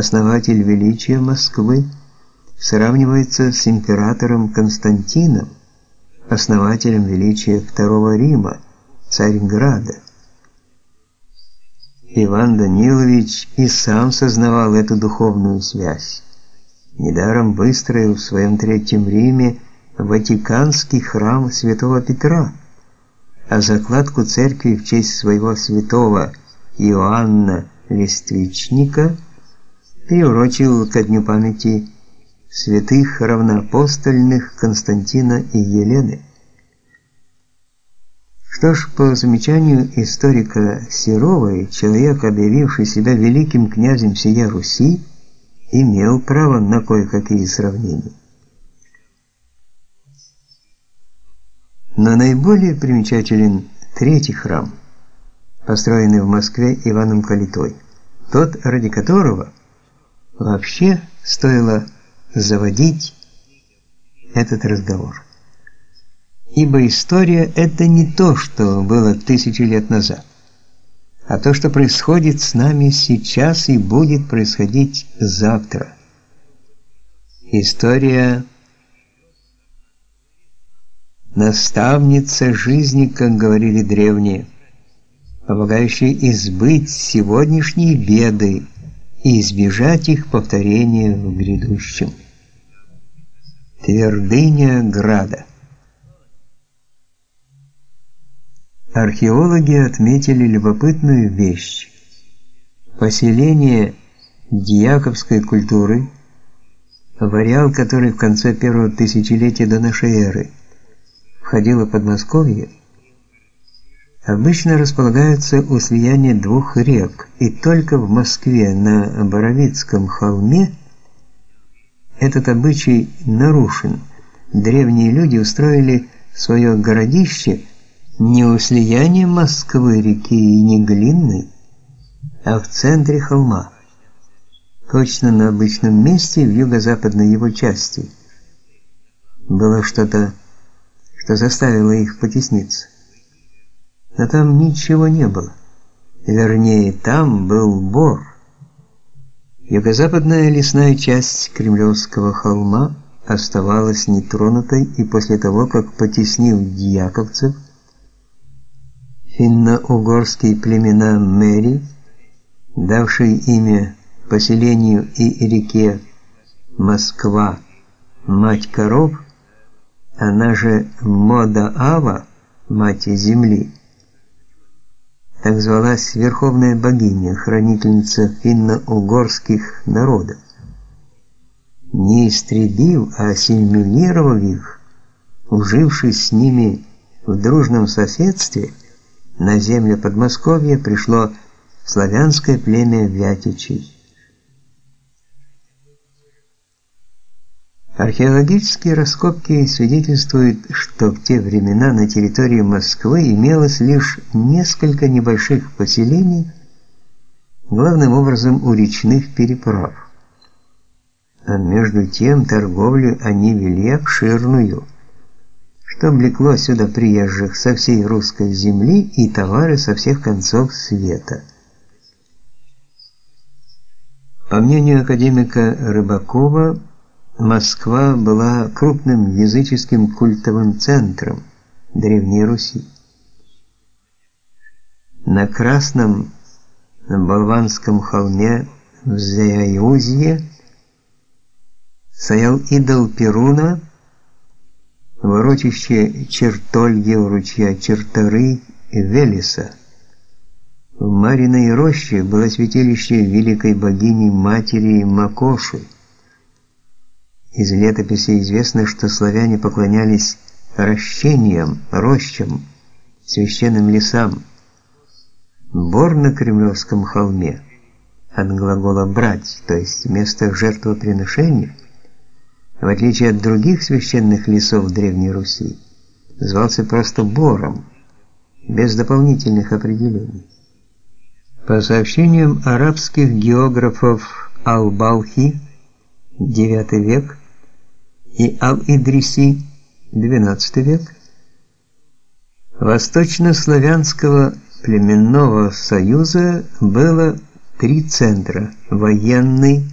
основатель величия Москвы, сравнивается с императором Константином, основателем величия Второго Рима, Царьграда. Иван Данилович и сам сознавал эту духовную связь. Недаром выстроил в своем Третьем Риме Ватиканский храм Святого Петра, а закладку церкви в честь своего святого Иоанна Листвичника приурочил ко дню памяти святых равноапостольных Константина и Елены. Что ж, по замечанию историка Серовой, человек, объявивший себя великим князем всея Руси, имел право на кое-какие сравнения. Но наиболее примечателен третий храм, построенный в Москве Иваном Калитой, тот, ради которого вообще стоило заводить этот разговор. Ибо история это не то, что было тысячи лет назад, а то, что происходит с нами сейчас и будет происходить завтра. История наставница жизни, как говорили древние, помогающая избыть сегодняшние беды и избежать их повторения в грядущем. Твердыня Града Археологи отметили любопытную вещь. Поселение дьяковской культуры, в ареал которой в конце первого тысячелетия до нашей эры входило Подмосковье, обычно располагаются у слияния двух рек, и только в Москве на Боровицком холме этот обычай нарушен. Древние люди устроили свое городище не у слияния Москвы реки и не глинной, а в центре холма, точно на обычном месте в юго-западной его части. Было что-то, что заставило их потесниться. Но там ничего не было. Вернее, там был бор. Юго-западная лесная часть Кремлевского холма оставалась нетронутой и после того, как потеснил дьяковцев, финно-угорские племена Мэри, давшие имя поселению и реке Москва, мать коров, она же Мода-Ава, мать земли. Так звалась верховная богиня, хранительница финно-угорских народов. Не истребив, а ассимилировав их, ужившись с ними в дружном соседстве, на землю Подмосковья пришло славянское племя Вятичей. Археологические раскопки свидетельствуют, что в те времена на территории Москвы имелось лишь несколько небольших поселений, главным образом у речных переправ. А между тем торговлю они вели обширную – что влекло сюда приезжих со всей русской земли и товары со всех концов света. По мнению академика Рыбакова, Москва была крупным языческим культовым центром Древней Руси. На Красном Болванском холме в Заяюзье стоял идол Перуна, ворочище чертольги у ручья Черторы и Велеса. В Мариной роще было святилище великой богини матери Макоши. Из летописи известно, что славяне поклонялись рощениям, рощам, священным лесам. Бор на Кремлевском холме от глагола брать, то есть место жертвоприношения – в отличие от других священных лесов Древней Руси, звался просто Бором, без дополнительных определений. По сообщениям арабских географов Ал-Балхи IX век и Ал-Идриси XII век, восточнославянского племенного союза было три центра – военный,